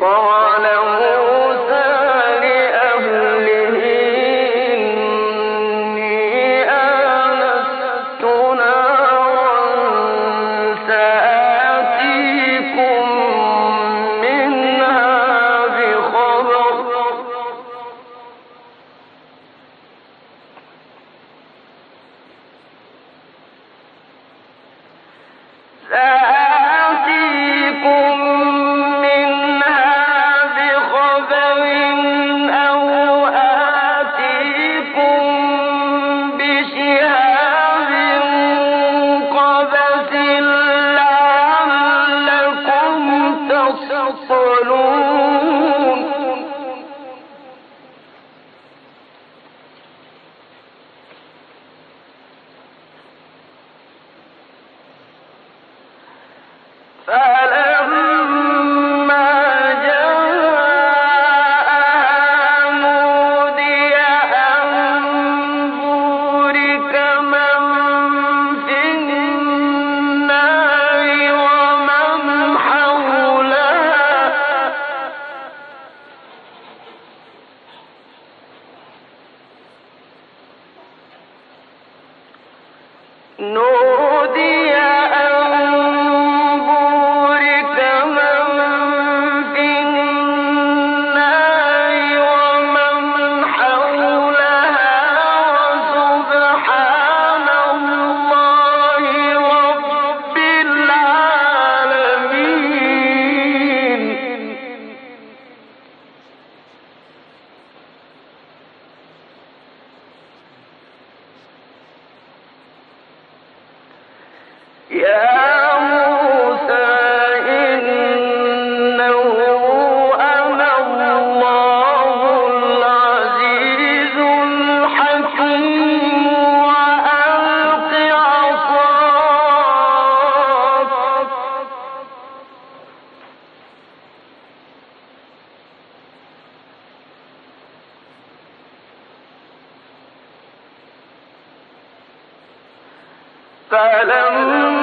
قال فلما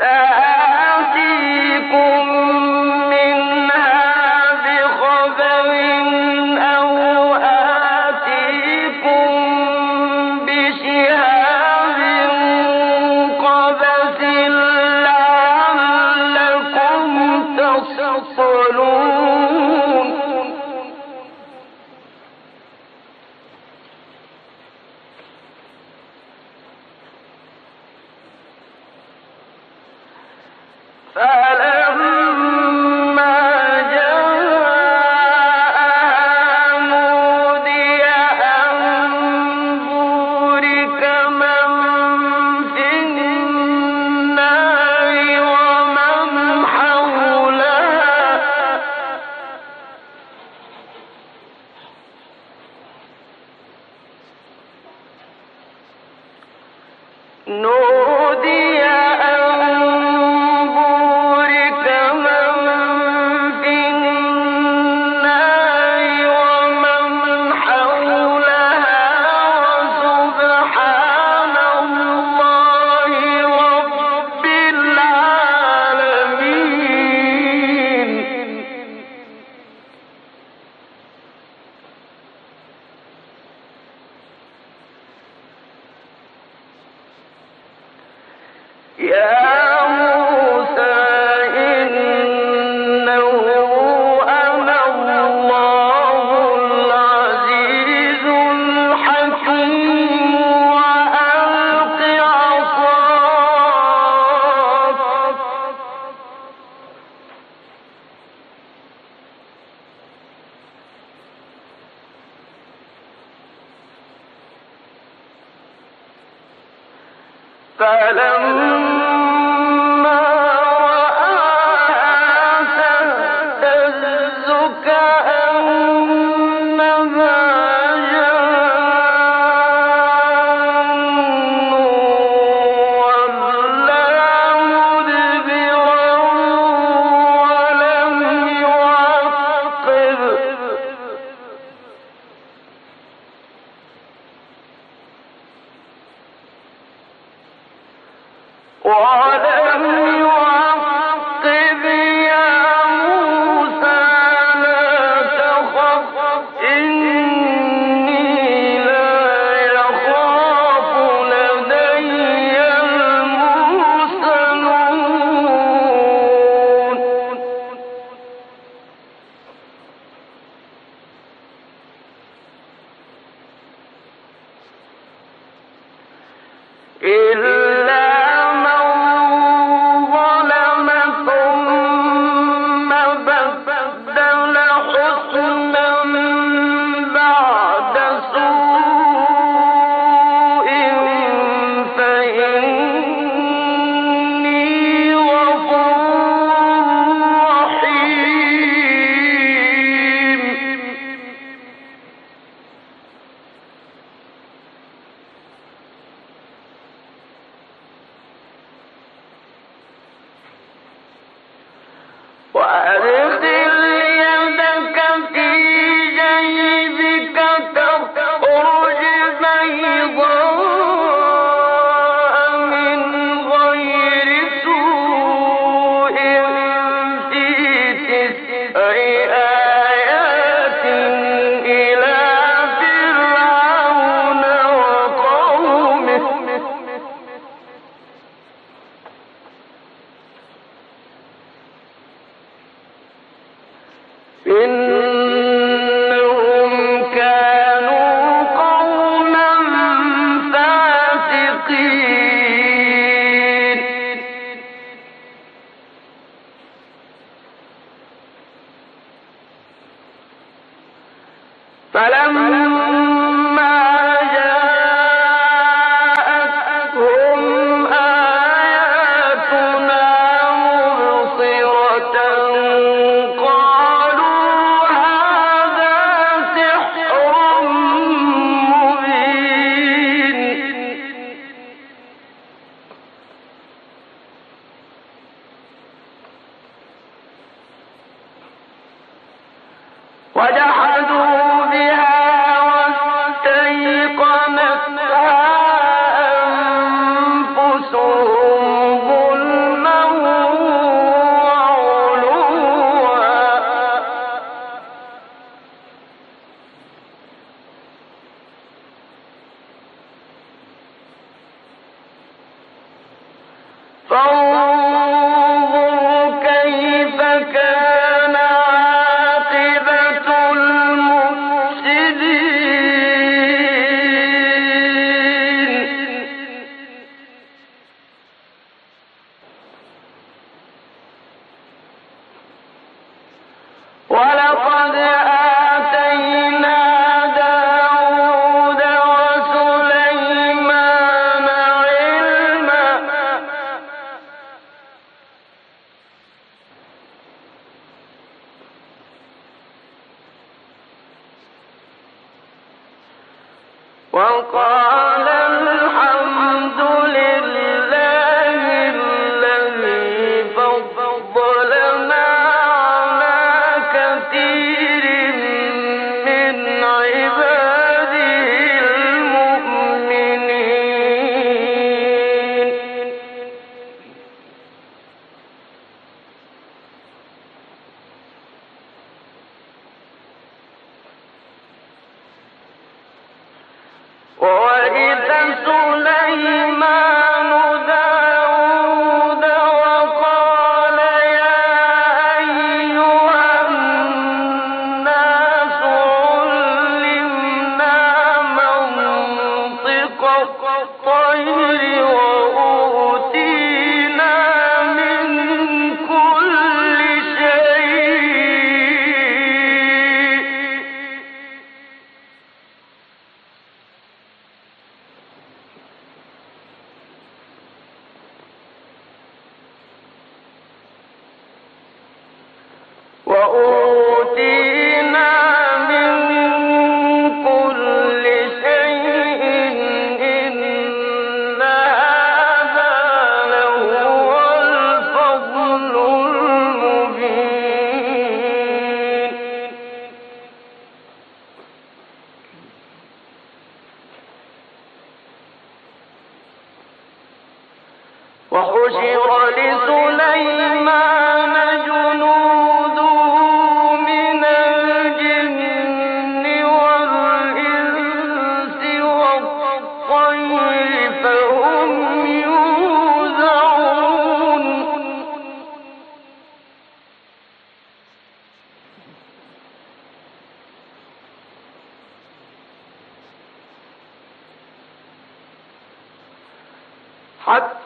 uh, فانظر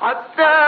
حتى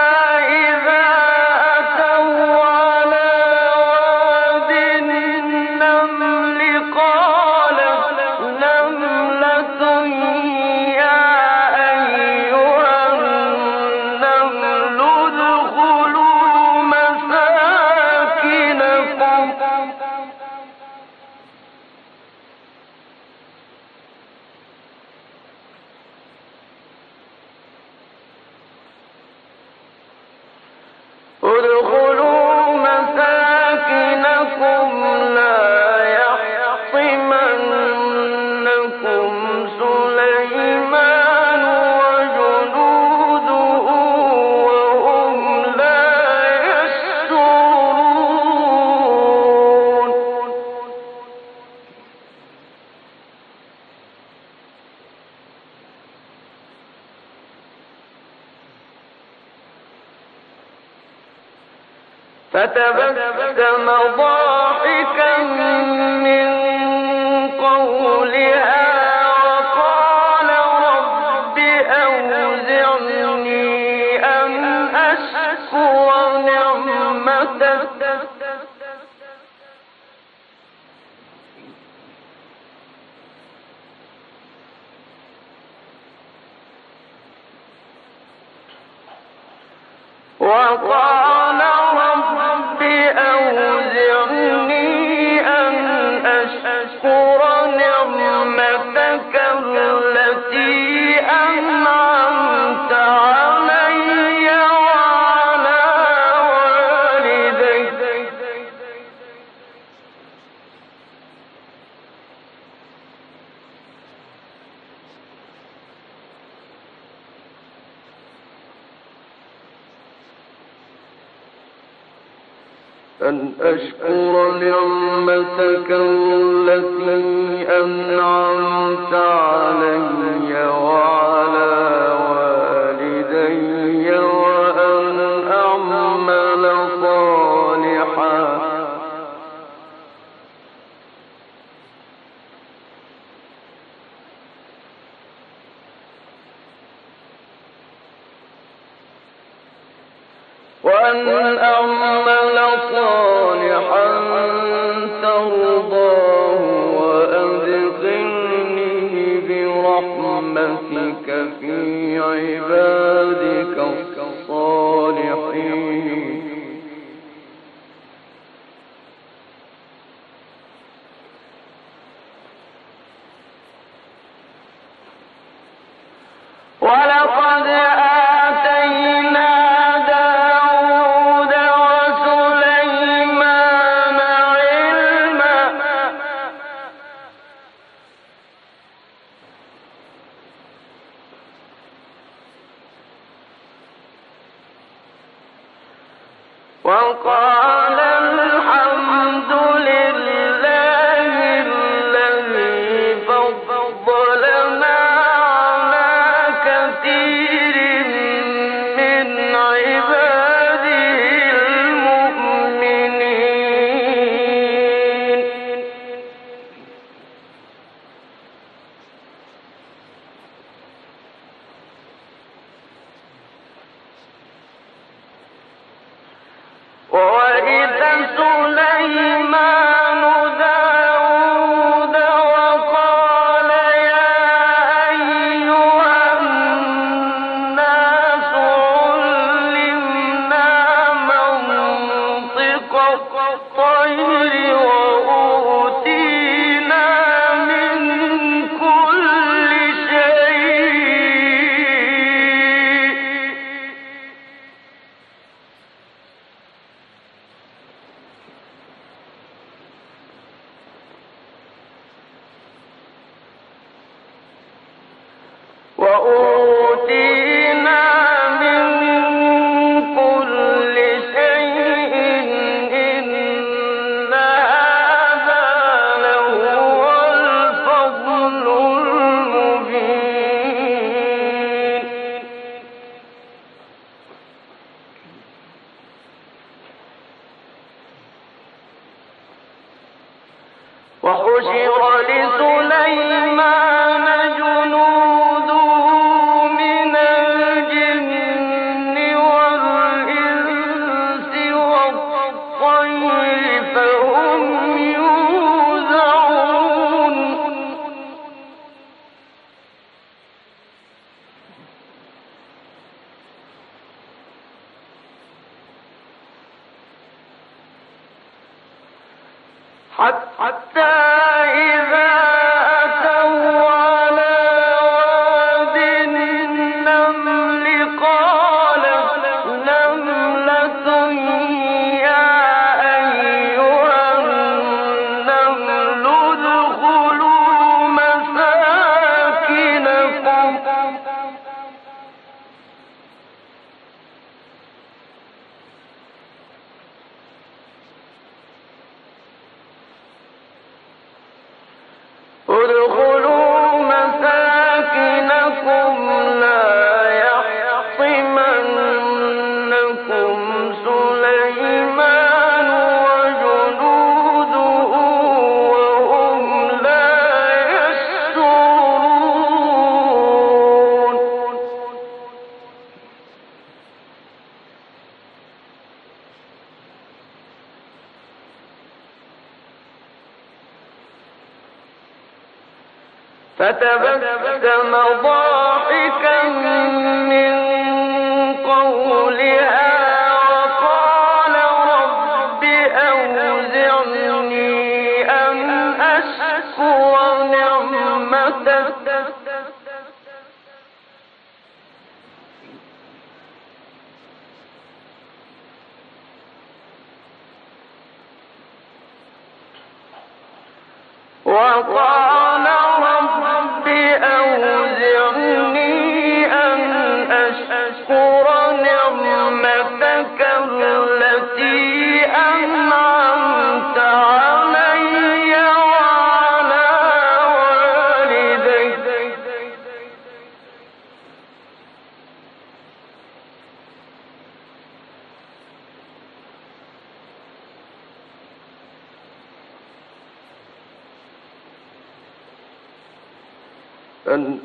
أشكر نعمتك التي أنعمت علي وعلى والدي وأن أعمل صالحا. وأن أعمل في عباده وإذا سليمان فتبسم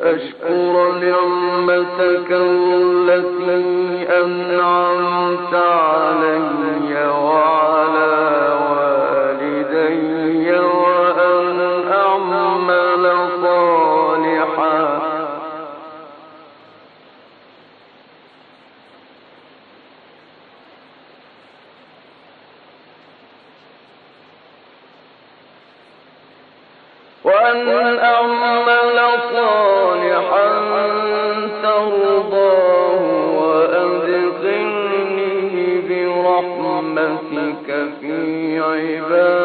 أشكر نعمتك التي أنعمت علي وعلى والدي وأن أعمل صالحا. وأن أعمل عبادي